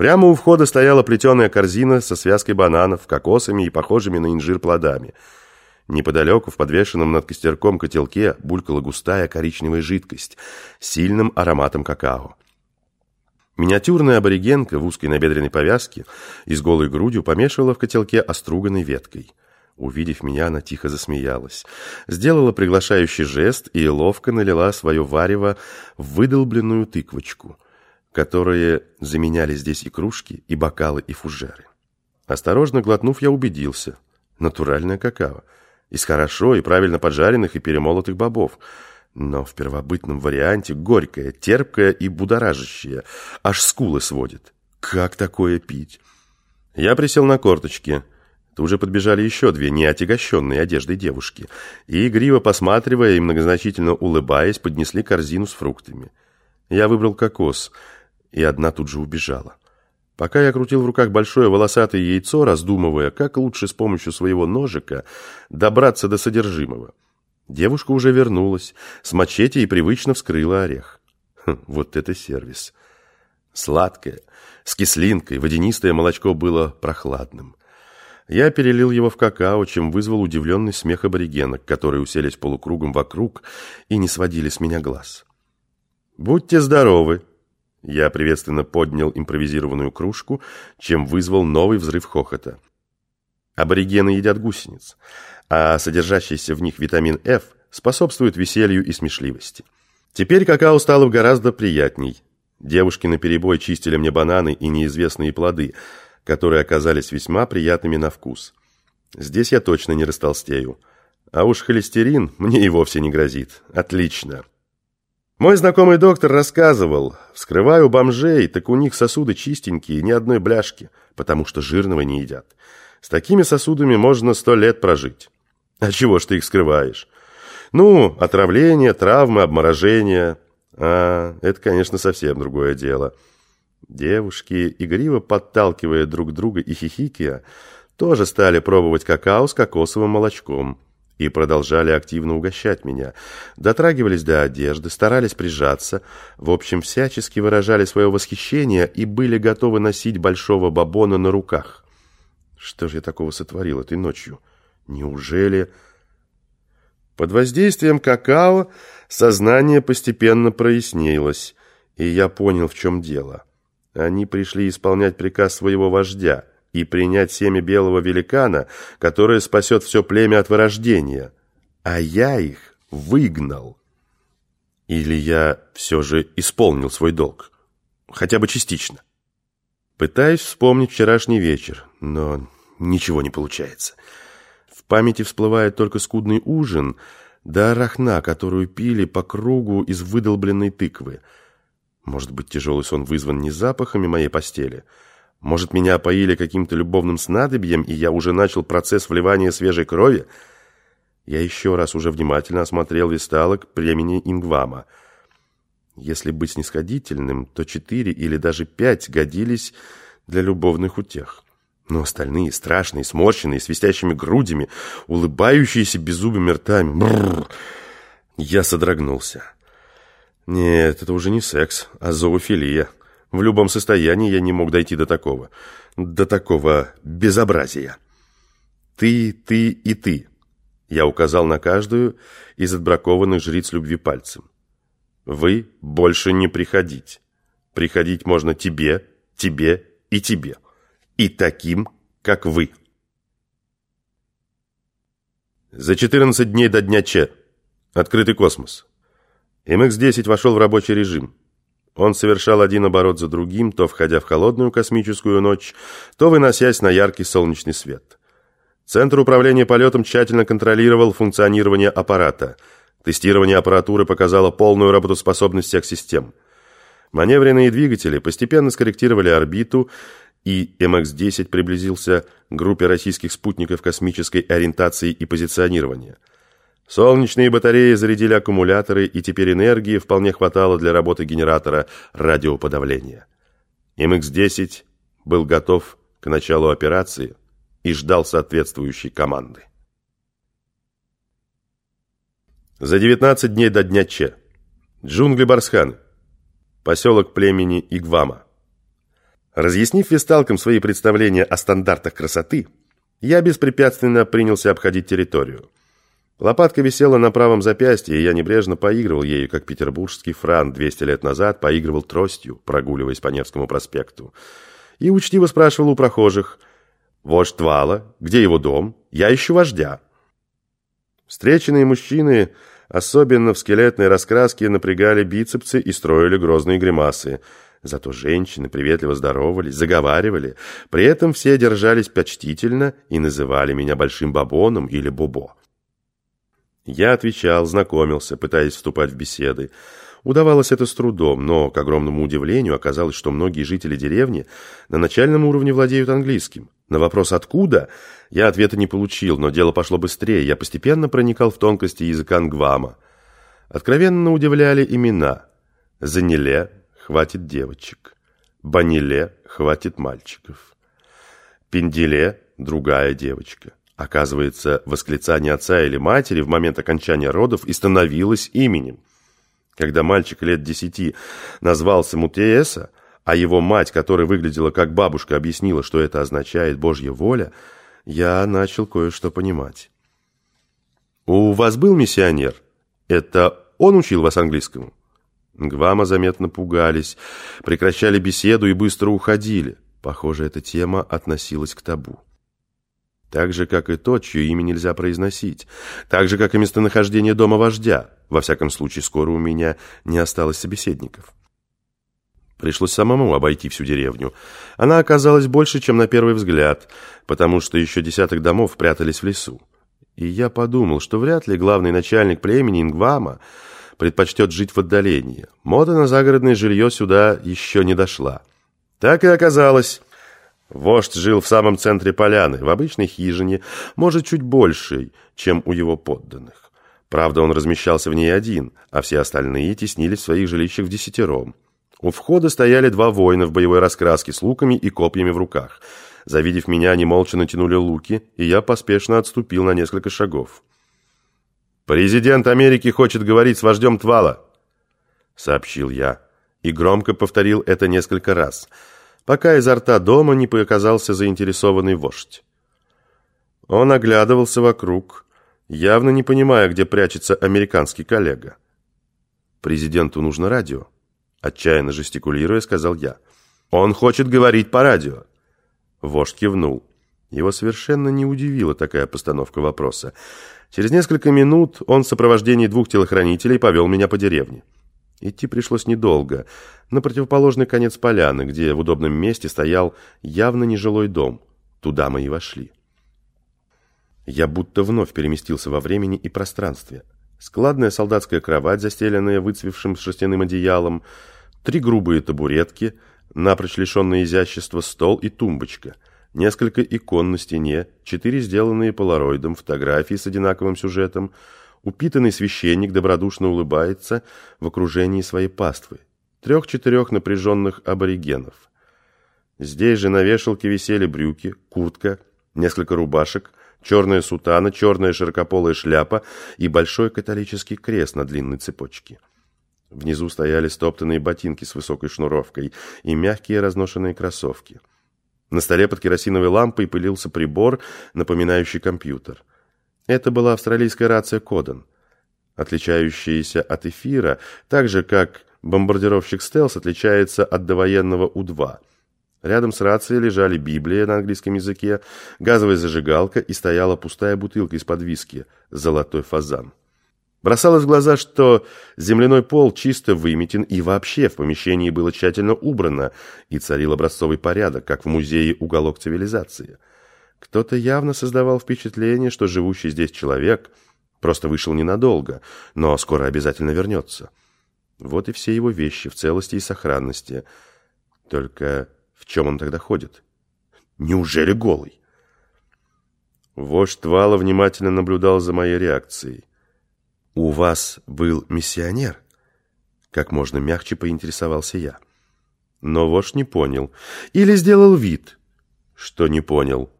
Прямо у входа стояла плетеная корзина со связкой бананов, кокосами и похожими на инжир плодами. Неподалеку, в подвешенном над костерком котелке, булькала густая коричневая жидкость с сильным ароматом какао. Миниатюрная аборигенка в узкой набедренной повязке и с голой грудью помешивала в котелке оструганной веткой. Увидев меня, она тихо засмеялась, сделала приглашающий жест и ловко налила свое варево в выдолбленную тыквочку, которые заменяли здесь и кружки, и бокалы, и фужеры. Осторожно глотнув, я убедился. Натуральное какао. Из хорошо и правильно поджаренных и перемолотых бобов – но в первобытном варианте горькое, терпкое и будоражащее. Аж скулы сводит. Как такое пить? Я присел на корточки. Тут же подбежали еще две неотягощенные одеждой девушки. И, игриво посматривая и многозначительно улыбаясь, поднесли корзину с фруктами. Я выбрал кокос, и одна тут же убежала. Пока я крутил в руках большое волосатое яйцо, раздумывая, как лучше с помощью своего ножика добраться до содержимого. Девушка уже вернулась, с мачете и привычно вскрыла орех. Хм, вот это сервис. Сладкое, с кислинкой, водянистое молочко было прохладным. Я перелил его в какао, чем вызвал удивленный смех аборигенок, которые уселись полукругом вокруг и не сводили с меня глаз. «Будьте здоровы!» Я приветственно поднял импровизированную кружку, чем вызвал новый взрыв хохота. Аборигены едят гусениц а содержащийся в них витамин F способствует веселью и смешливости. Теперь какао стало гораздо приятней. Девушки наперебой чистили мне бананы и неизвестные плоды, которые оказались весьма приятными на вкус. Здесь я точно не растолстею. А уж холестерин мне и вовсе не грозит. Отлично. Мой знакомый доктор рассказывал, вскрываю бомжей, так у них сосуды чистенькие, ни одной бляшки, потому что жирного не едят. С такими сосудами можно сто лет прожить. А чего ж ты их скрываешь? Ну, отравление, травмы, обморожение. А, это, конечно, совсем другое дело. Девушки, игриво подталкивая друг друга и хихикия, тоже стали пробовать какао с кокосовым молочком и продолжали активно угощать меня. Дотрагивались до одежды, старались прижаться, в общем, всячески выражали свое восхищение и были готовы носить большого бабона на руках. Что же я такого сотворил этой ночью? Неужели... Под воздействием какао сознание постепенно прояснилось, и я понял, в чем дело. Они пришли исполнять приказ своего вождя и принять семя белого великана, которое спасет все племя от вырождения. А я их выгнал. Или я все же исполнил свой долг? Хотя бы частично. Пытаюсь вспомнить вчерашний вечер, но ничего не получается памяти всплывает только скудный ужин, да рахна, которую пили по кругу из выдолбленной тыквы. Может быть, тяжелый сон вызван не запахами моей постели? Может, меня опоили каким-то любовным снадобьем, и я уже начал процесс вливания свежей крови? Я еще раз уже внимательно осмотрел висталок племени Ингвама. Если быть снисходительным, то четыре или даже пять годились для любовных утех. Но остальные страшные, сморщенные, свистящими грудями, улыбающиеся беззубыми ртами. Бррр. Я содрогнулся. Нет, это уже не секс, а зоофилия. В любом состоянии я не мог дойти до такого. До такого безобразия. Ты, ты и ты. Я указал на каждую из отбракованных жриц любви пальцем. Вы больше не приходить. Приходить можно тебе, тебе и тебе и таким, как вы. За 14 дней до дня Че. Открытый космос. МХ-10 вошел в рабочий режим. Он совершал один оборот за другим, то входя в холодную космическую ночь, то выносясь на яркий солнечный свет. Центр управления полетом тщательно контролировал функционирование аппарата. Тестирование аппаратуры показало полную работоспособность всех систем. Маневренные двигатели постепенно скорректировали орбиту и МХ-10 приблизился к группе российских спутников космической ориентации и позиционирования. Солнечные батареи зарядили аккумуляторы, и теперь энергии вполне хватало для работы генератора радиоподавления. МХ-10 был готов к началу операции и ждал соответствующей команды. За 19 дней до дня Че. Джунгли Барсхан. Поселок племени Игвама. Разъяснив весталкам свои представления о стандартах красоты, я беспрепятственно принялся обходить территорию. Лопатка висела на правом запястье, и я небрежно поигрывал ею, как петербургский фран 200 лет назад поигрывал тростью, прогуливаясь по Невскому проспекту. И учтиво спрашивал у прохожих, «Вождь Твала, где его дом? Я ищу вождя». Встреченные мужчины, особенно в скелетной раскраске, напрягали бицепсы и строили грозные гримасы. Зато женщины приветливо здоровались, заговаривали. При этом все держались почтительно и называли меня Большим Бабоном или Бобо. Я отвечал, знакомился, пытаясь вступать в беседы. Удавалось это с трудом, но, к огромному удивлению, оказалось, что многие жители деревни на начальном уровне владеют английским. На вопрос «откуда?» я ответа не получил, но дело пошло быстрее. Я постепенно проникал в тонкости языка ангвама. Откровенно удивляли имена. Заниле – хватит девочек. Баниле – хватит мальчиков. Пенделе – другая девочка. Оказывается, восклицание отца или матери в момент окончания родов и становилось именем. Когда мальчик лет десяти назвался Мутееса, а его мать, которая выглядела как бабушка, объяснила, что это означает «Божья воля», я начал кое-что понимать. «У вас был миссионер? Это он учил вас английскому?» Гвама заметно пугались, прекращали беседу и быстро уходили. Похоже, эта тема относилась к табу. Так же, как и то, чье имя нельзя произносить. Так же, как и местонахождение дома вождя. Во всяком случае, скоро у меня не осталось собеседников. Пришлось самому обойти всю деревню. Она оказалась больше, чем на первый взгляд, потому что еще десяток домов прятались в лесу. И я подумал, что вряд ли главный начальник племени Ингвама предпочтет жить в отдалении. Мода на загородное жилье сюда еще не дошла. Так и оказалось. Вождь жил в самом центре поляны, в обычной хижине, может, чуть большей, чем у его подданных. Правда, он размещался в ней один, а все остальные теснились в своих жилищах в десятером. У входа стояли два воина в боевой раскраске с луками и копьями в руках. Завидев меня, они молча натянули луки, и я поспешно отступил на несколько шагов. «Президент Америки хочет говорить с вождем Твала», — сообщил я, и громко повторил это несколько раз — пока изо рта дома не показался заинтересованный вождь. Он оглядывался вокруг, явно не понимая, где прячется американский коллега. «Президенту нужно радио», — отчаянно жестикулируя, сказал я. «Он хочет говорить по радио». Вождь кивнул. Его совершенно не удивила такая постановка вопроса. Через несколько минут он в сопровождении двух телохранителей повел меня по деревне. Идти пришлось недолго, на противоположный конец поляны, где в удобном месте стоял явно нежилой дом. Туда мы и вошли. Я будто вновь переместился во времени и пространстве. Складная солдатская кровать, застеленная выцвевшим шерстяным одеялом, три грубые табуретки, напрочь лишенные изящества стол и тумбочка, несколько икон на стене, четыре сделанные полароидом фотографии с одинаковым сюжетом — Упитанный священник добродушно улыбается в окружении своей паствы. Трех-четырех напряженных аборигенов. Здесь же на вешалке висели брюки, куртка, несколько рубашек, черная сутана, черная широкополая шляпа и большой католический крест на длинной цепочке. Внизу стояли стоптанные ботинки с высокой шнуровкой и мягкие разношенные кроссовки. На столе под керосиновой лампой пылился прибор, напоминающий компьютер. Это была австралийская рация Кодан, отличающаяся от эфира, так же, как бомбардировщик «Стелс» отличается от довоенного У-2. Рядом с рацией лежали Библия на английском языке, газовая зажигалка и стояла пустая бутылка из-под виски «Золотой фазан». Бросалось в глаза, что земляной пол чисто выметен и вообще в помещении было тщательно убрано и царил образцовый порядок, как в музее «Уголок цивилизации». Кто-то явно создавал впечатление, что живущий здесь человек просто вышел ненадолго, но скоро обязательно вернется. Вот и все его вещи в целости и сохранности. Только в чем он тогда ходит? Неужели голый? Вождь Твала внимательно наблюдал за моей реакцией. «У вас был миссионер?» Как можно мягче поинтересовался я. Но вождь не понял. Или сделал вид, что не понял.